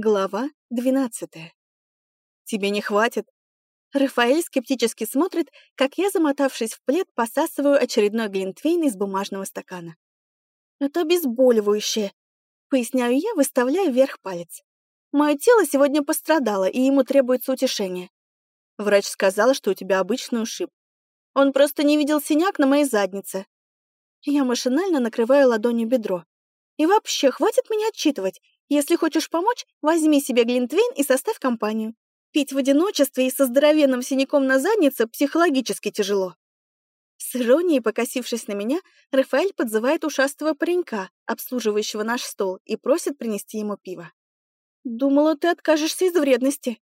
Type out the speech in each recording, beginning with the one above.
Глава двенадцатая. «Тебе не хватит?» Рафаэль скептически смотрит, как я, замотавшись в плед, посасываю очередной глинтвейн из бумажного стакана. «Это обезболивающее», — поясняю я, выставляя вверх палец. «Мое тело сегодня пострадало, и ему требуется утешение. Врач сказал, что у тебя обычный ушиб. Он просто не видел синяк на моей заднице». Я машинально накрываю ладонью бедро. «И вообще, хватит меня отчитывать. Если хочешь помочь, возьми себе глинтвейн и составь компанию. Пить в одиночестве и со здоровенным синяком на заднице психологически тяжело. С иронией покосившись на меня, Рафаэль подзывает ушастого паренька, обслуживающего наш стол, и просит принести ему пиво. «Думала, ты откажешься из вредности».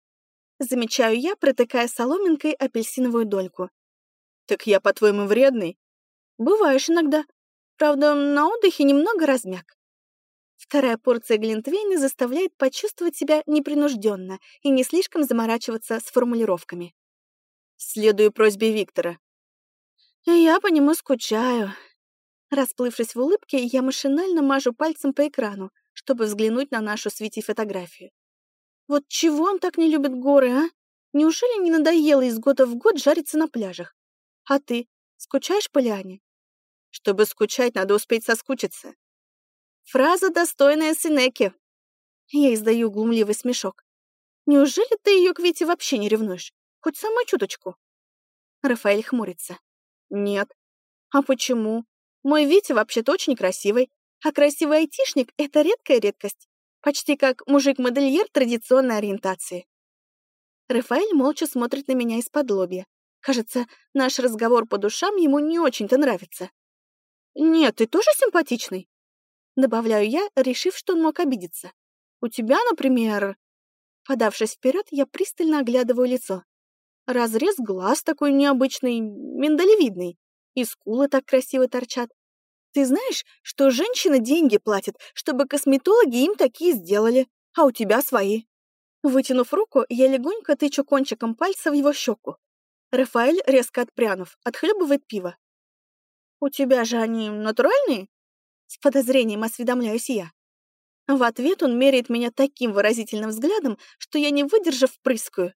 Замечаю я, протыкая соломинкой апельсиновую дольку. «Так я, по-твоему, вредный?» «Бываешь иногда. Правда, на отдыхе немного размяк. Вторая порция глинтвейна заставляет почувствовать себя непринужденно и не слишком заморачиваться с формулировками. Следую просьбе Виктора. Я по нему скучаю. Расплывшись в улыбке, я машинально мажу пальцем по экрану, чтобы взглянуть на нашу с фотографию. Вот чего он так не любит горы, а? Неужели не надоело из года в год жариться на пляжах? А ты скучаешь по Лиане? Чтобы скучать, надо успеть соскучиться. Фраза, достойная Синеки. Я издаю глумливый смешок. Неужели ты ее к Вите вообще не ревнуешь? Хоть самую чуточку? Рафаэль хмурится. Нет. А почему? Мой Витя вообще-то очень красивый, а красивый айтишник — это редкая редкость. Почти как мужик-модельер традиционной ориентации. Рафаэль молча смотрит на меня из-под лобья. Кажется, наш разговор по душам ему не очень-то нравится. «Нет, ты тоже симпатичный?» Добавляю я, решив, что он мог обидеться. «У тебя, например...» Подавшись вперед, я пристально оглядываю лицо. Разрез глаз такой необычный, миндалевидный. И скулы так красиво торчат. Ты знаешь, что женщины деньги платят, чтобы косметологи им такие сделали, а у тебя свои. Вытянув руку, я легонько тычу кончиком пальца в его щеку. Рафаэль, резко отпрянув, отхлебывает пиво. «У тебя же они натуральные?» С подозрением осведомляюсь я. В ответ он меряет меня таким выразительным взглядом, что я, не выдержав, прыскаю.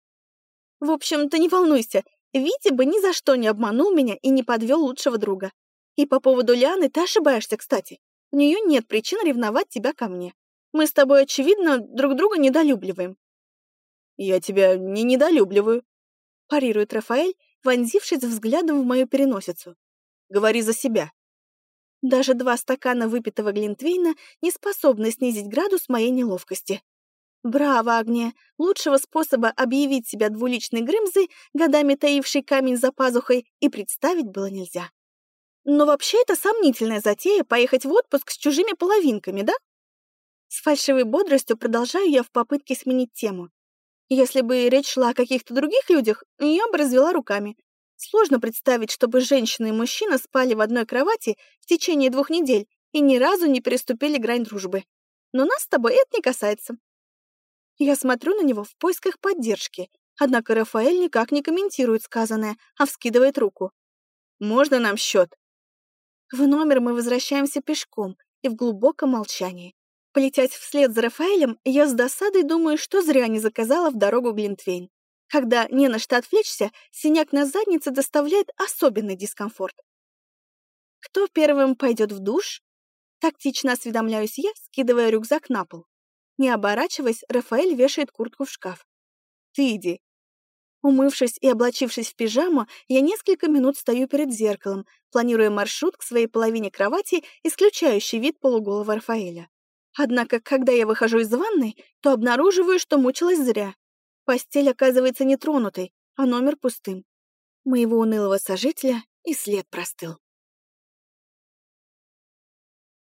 В общем, ты не волнуйся, Витя бы ни за что не обманул меня и не подвел лучшего друга. И по поводу Лианы ты ошибаешься, кстати. У нее нет причин ревновать тебя ко мне. Мы с тобой, очевидно, друг друга недолюбливаем. Я тебя не недолюбливаю, парирует Рафаэль, вонзившись взглядом в мою переносицу. Говори за себя. Даже два стакана выпитого глинтвейна не способны снизить градус моей неловкости. Браво, Агния! Лучшего способа объявить себя двуличной Грымзой, годами таившей камень за пазухой, и представить было нельзя. Но вообще это сомнительная затея поехать в отпуск с чужими половинками, да? С фальшивой бодростью продолжаю я в попытке сменить тему. Если бы речь шла о каких-то других людях, я бы развела руками. Сложно представить, чтобы женщина и мужчина спали в одной кровати в течение двух недель и ни разу не переступили грань дружбы. Но нас с тобой это не касается. Я смотрю на него в поисках поддержки, однако Рафаэль никак не комментирует сказанное, а вскидывает руку. «Можно нам счет?» В номер мы возвращаемся пешком и в глубоком молчании. Полетять вслед за Рафаэлем, я с досадой думаю, что зря не заказала в дорогу Глинтвейн. Когда не на что отвлечься, синяк на заднице доставляет особенный дискомфорт. Кто первым пойдет в душ? Тактично осведомляюсь я, скидывая рюкзак на пол. Не оборачиваясь, Рафаэль вешает куртку в шкаф. «Ты иди». Умывшись и облачившись в пижаму, я несколько минут стою перед зеркалом, планируя маршрут к своей половине кровати, исключающий вид полуголого Рафаэля. Однако, когда я выхожу из ванной, то обнаруживаю, что мучилась зря. Постель оказывается нетронутой, а номер пустым. Моего унылого сожителя и след простыл.